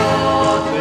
God.